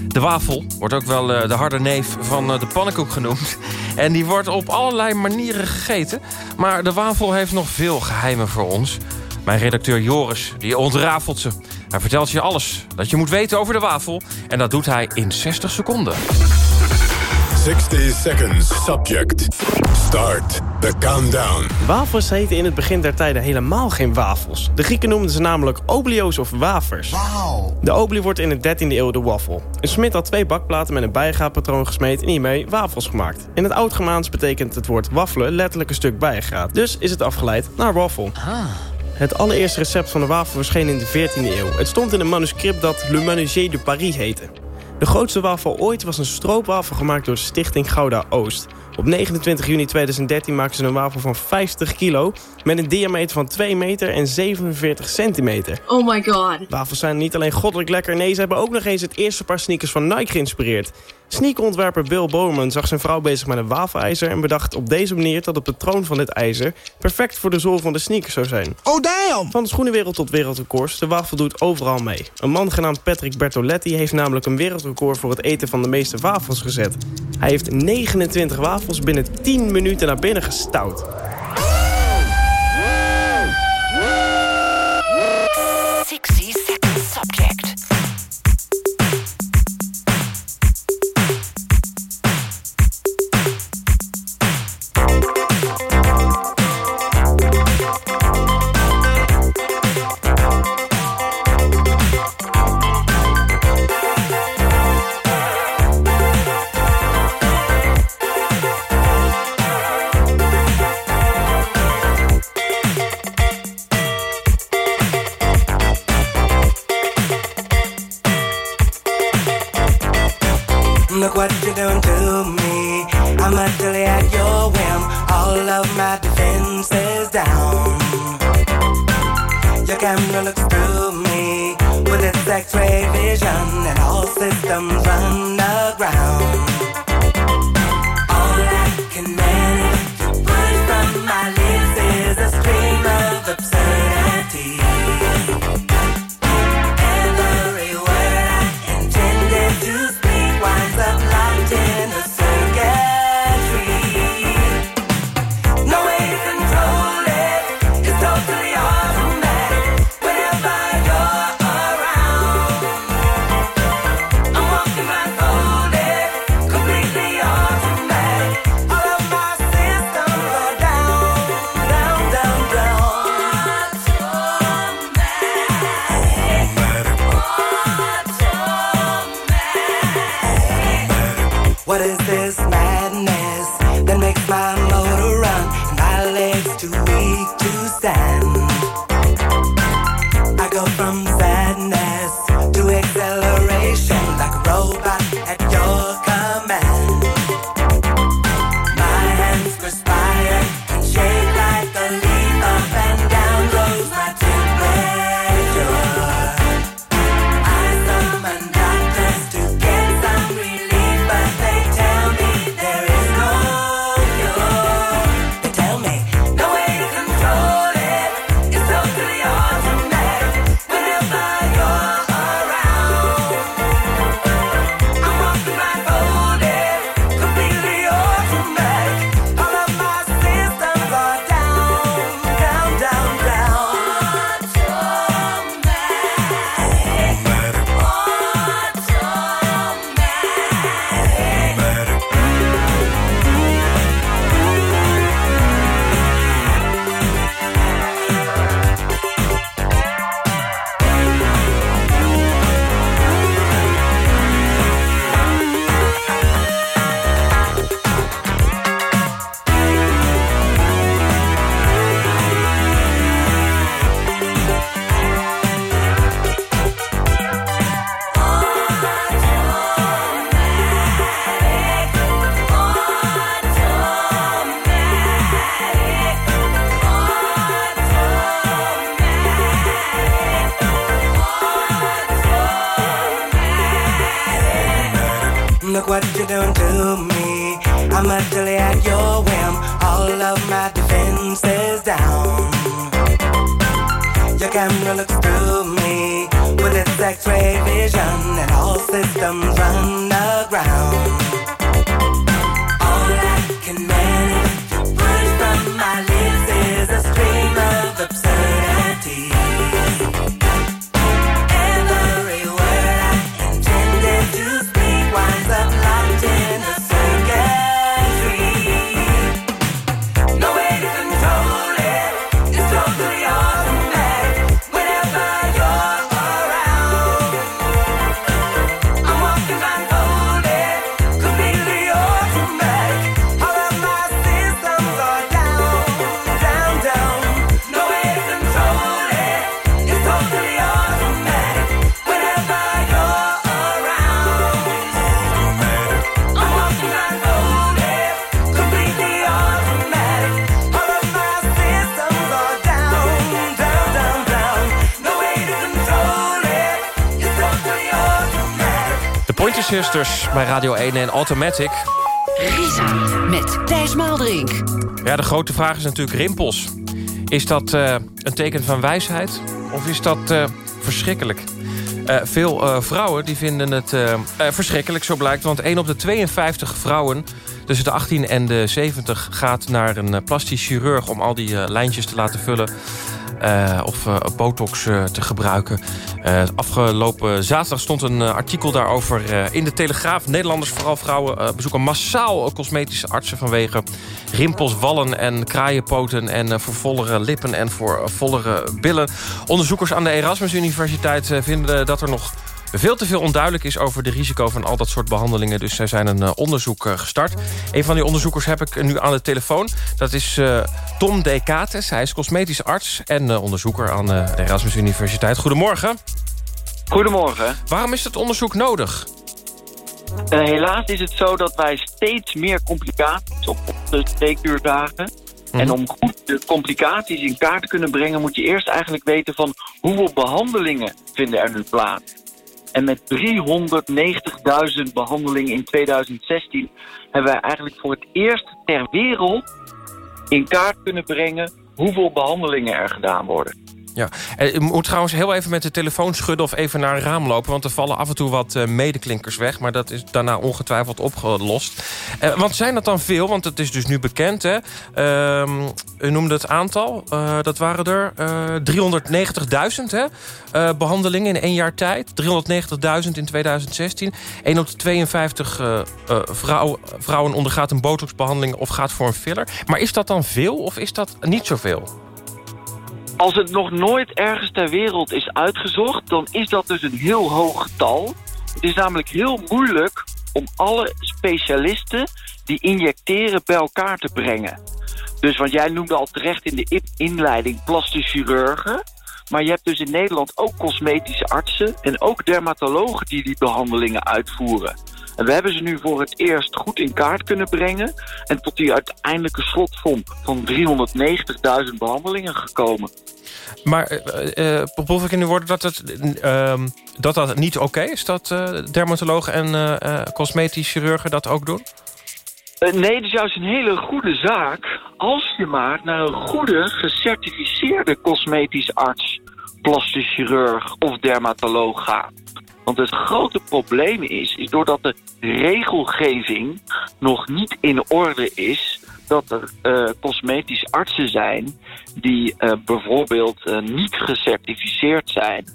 Speaker 3: De wafel wordt ook wel de harde neef van de pannenkoek genoemd. (laughs) En die wordt op allerlei manieren gegeten. Maar de wafel heeft nog veel geheimen voor ons. Mijn redacteur Joris, die ontrafelt ze. Hij vertelt je alles dat je moet weten over de wafel. En dat doet hij in 60 seconden.
Speaker 2: 60 seconds. Subject. Start the countdown.
Speaker 17: Wafels heten in het begin der tijden helemaal geen wafels. De Grieken noemden ze namelijk oblio's of wafers. De oblie wordt in de 13e eeuw de waffel. Een smid had twee bakplaten met een bijgaatpatroon gesmeed... en hiermee wafels gemaakt. In het Oud-Germaans betekent het woord waffelen letterlijk een stuk bijgaat. Dus is het afgeleid naar waffel. Het allereerste recept van de wafel verscheen in de 14e eeuw. Het stond in een manuscript dat Le Menuisier de Paris heette. De grootste wafel ooit was een stroopwafel gemaakt door stichting Gouda Oost. Op 29 juni 2013 maakten ze een wafel van 50 kilo... met een diameter van 2 meter en 47 centimeter.
Speaker 18: Oh my god.
Speaker 17: Wafels zijn niet alleen goddelijk lekker... nee, ze hebben ook nog eens het eerste paar sneakers van Nike geïnspireerd. Sneakerontwerper Bill Bowman zag zijn vrouw bezig met een wafelijzer... en bedacht op deze manier dat het patroon van dit ijzer... perfect voor de zool van de sneakers zou zijn.
Speaker 18: Oh damn!
Speaker 17: Van de schoenenwereld tot wereldrecords, de wafel doet overal mee. Een man genaamd Patrick Bertoletti heeft namelijk een wereldrecord... voor het eten van de meeste wafels gezet. Hij heeft 29 wafels binnen 10 minuten naar binnen gestouwd.
Speaker 4: Camera looks through me with its X-ray vision, and all systems run
Speaker 3: Sisters bij Radio 1 en Automatic.
Speaker 5: Risa met Thijs Maalderink.
Speaker 3: Ja, de grote vraag is natuurlijk rimpels. Is dat eh, een teken van wijsheid of is dat eh, verschrikkelijk? Eh, veel vrouwen die vinden het verschrikkelijk, zo blijkt. Want 1 op de 52 vrouwen tussen de 18 en de 70 gaat naar een plastisch chirurg... om al die lijntjes te laten vullen. Eh, of eh, botox eh, te gebruiken. Afgelopen zaterdag stond een artikel daarover in de Telegraaf. Nederlanders, vooral vrouwen, bezoeken massaal cosmetische artsen... vanwege rimpels, wallen en kraaienpoten... en voor vollere lippen en voor vollere billen. Onderzoekers aan de Erasmus Universiteit vinden dat er nog veel te veel onduidelijk is over de risico van al dat soort behandelingen. Dus zij zijn een eh, onderzoek eh, gestart. Een van die onderzoekers heb ik nu aan de telefoon. Dat is eh, Tom Dekates. Hij is cosmetisch arts en onderzoeker aan de Erasmus Universiteit. Goedemorgen.
Speaker 18: Goedemorgen.
Speaker 3: Waarom is het onderzoek nodig?
Speaker 18: Helaas is het zo dat wij steeds meer complicaties op de spreekuurdagen. En om goed de complicaties in kaart te kunnen brengen... moet je eerst eigenlijk weten van hoeveel behandelingen vinden er nu plaats. En met 390.000 behandelingen in 2016... hebben wij eigenlijk voor het eerst ter wereld in kaart kunnen brengen... hoeveel behandelingen er gedaan worden.
Speaker 3: Ja, en je moet trouwens heel even met de telefoon schudden of even naar een raam lopen... want er vallen af en toe wat eh, medeklinkers weg... maar dat is daarna ongetwijfeld opgelost. Eh, want zijn dat dan veel? Want het is dus nu bekend, hè? Ehm, u noemde het aantal, eh, dat waren er eh 390.000 hè? Eh, behandelingen in één jaar tijd. 390.000 in 2016. 1 op de 52 eh, eh, vrouw, vrouwen ondergaat een botoxbehandeling... of gaat voor een filler. Maar is dat dan veel of is dat niet zoveel?
Speaker 18: Als het nog nooit ergens ter wereld is uitgezocht, dan is dat dus een heel hoog getal. Het is namelijk heel moeilijk om alle specialisten die injecteren bij elkaar te brengen. Dus, want jij noemde al terecht in de inleiding plastisch chirurgen. Maar je hebt dus in Nederland ook cosmetische artsen en ook dermatologen die die behandelingen uitvoeren. En we hebben ze nu voor het eerst goed in kaart kunnen brengen. En tot die uiteindelijke slotsom van 390.000 behandelingen gekomen.
Speaker 3: Maar uh, proef ik in uw woorden dat het, uh, dat, dat niet oké is... dat uh, dermatologen en cosmetisch chirurgen dat ook doen?
Speaker 18: Nee, het is juist een hele goede zaak... als je maar naar een goede, gecertificeerde cosmetisch arts... plastisch chirurg of dermatoloog gaat. Want het grote probleem is, is doordat de regelgeving nog niet in orde is dat er uh, cosmetisch artsen zijn die uh, bijvoorbeeld uh, niet gecertificeerd zijn.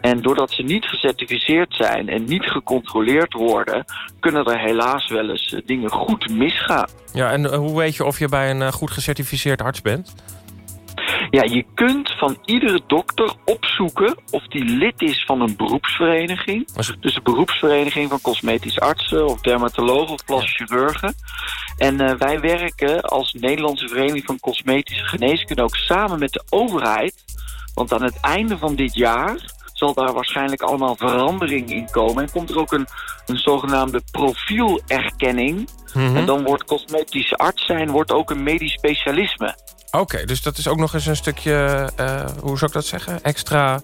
Speaker 18: En doordat ze niet gecertificeerd zijn en niet gecontroleerd worden... kunnen er helaas wel eens dingen goed misgaan.
Speaker 3: Ja, en hoe weet je of je bij een goed gecertificeerd arts bent?
Speaker 18: Ja, je kunt van iedere dokter opzoeken of die lid is van een beroepsvereniging. Dus de beroepsvereniging van cosmetisch artsen of dermatologen of plastisch chirurgen. En uh, wij werken als Nederlandse Vereniging van Cosmetische Geneeskunde ook samen met de overheid. Want aan het einde van dit jaar zal daar waarschijnlijk allemaal verandering in komen. En komt er ook een, een zogenaamde profielerkenning. Mm -hmm. En dan wordt cosmetisch arts zijn wordt ook een medisch specialisme.
Speaker 3: Oké, okay, dus dat is ook nog eens een stukje, uh, hoe zou ik dat zeggen, extra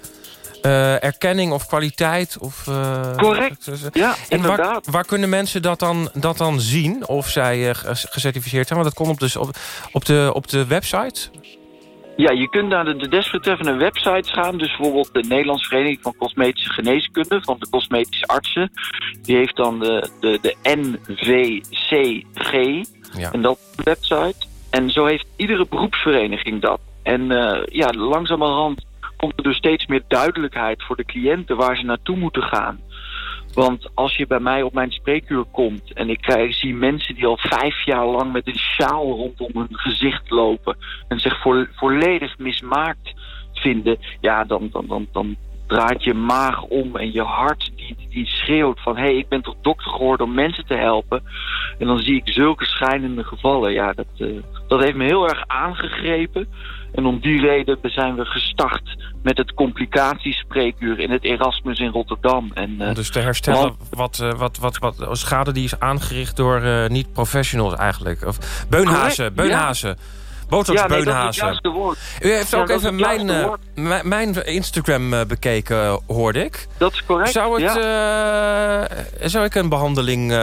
Speaker 3: uh, erkenning of kwaliteit? Of, uh,
Speaker 18: Correct, ja,
Speaker 3: en
Speaker 18: inderdaad.
Speaker 3: Waar, waar, kunnen mensen dat dan, dat dan zien, of zij gecertificeerd zijn? Want dat komt op, dus op, op, de, op de website?
Speaker 18: Ja, je kunt naar de, de desbetreffende websites gaan. Dus bijvoorbeeld de Nederlandse Vereniging van Cosmetische Geneeskunde... van de cosmetische artsen. Die heeft dan de, de, de NVCG ja. en dat website... En zo heeft iedere beroepsvereniging dat. En uh, ja, langzamerhand komt er dus steeds meer duidelijkheid voor de cliënten waar ze naartoe moeten gaan. Want als je bij mij op mijn spreekuur komt en ik krijg, zie mensen die al vijf jaar lang met een sjaal rondom hun gezicht lopen en zich vo volledig mismaakt vinden, ja, dan, dan, dan, dan draait je maag om en je hart die, die schreeuwt van... hé, hey, ik ben toch dokter geworden om mensen te helpen. En dan zie ik zulke schijnende gevallen. Ja, dat, uh, dat heeft me heel erg aangegrepen. En om die reden zijn we gestart met het complicatiespreekuur... in het Erasmus in Rotterdam. En, uh,
Speaker 3: dus te herstellen wat, uh, wat, wat, wat, wat schade die is aangericht door niet-professionals eigenlijk. Of beunhazen, beunhazen. Ja. Botox
Speaker 18: ja, nee,
Speaker 3: beunhazen. U heeft ja, ook even mijn, uh, mijn Instagram uh, bekeken, hoorde ik.
Speaker 18: Dat is correct,
Speaker 3: Zou, het, ja. uh, zou ik een behandeling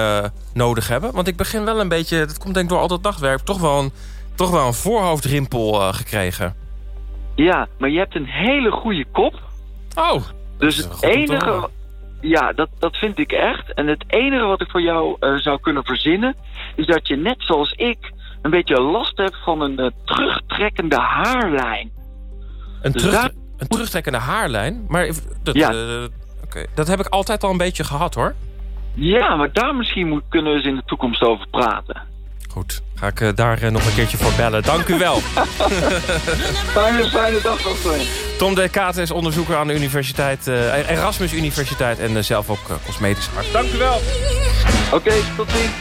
Speaker 3: nodig hebben? Want ik begin wel een beetje, dat komt denk ik door al dat nachtwerk... toch wel een, toch wel een voorhoofdrimpel gekregen.
Speaker 18: Ja, maar je hebt een hele goede kop.
Speaker 3: Oh,
Speaker 18: Dus het enige... Ja, dat, dat vind ik echt. En het enige wat ik voor jou zou kunnen verzinnen... is dat je net zoals ik een beetje last hebt van een uh, terugtrekkende haarlijn.
Speaker 3: Een, dus terug, daar... een terugtrekkende haarlijn? Maar dat, ja. uh, okay. dat heb ik altijd al een beetje gehad, hoor.
Speaker 18: Ja, maar daar misschien moet, kunnen we eens in de toekomst over praten.
Speaker 3: Goed, ga ik uh, daar nog een keertje voor bellen. Dank u wel. (laughs)
Speaker 18: fijne, fijne dag nog voor
Speaker 3: Tom de Katen is onderzoeker aan de universiteit, Erasmus Universiteit... en zelf ook cosmetisch arts. Dank u wel.
Speaker 18: Oké, okay, tot ziens.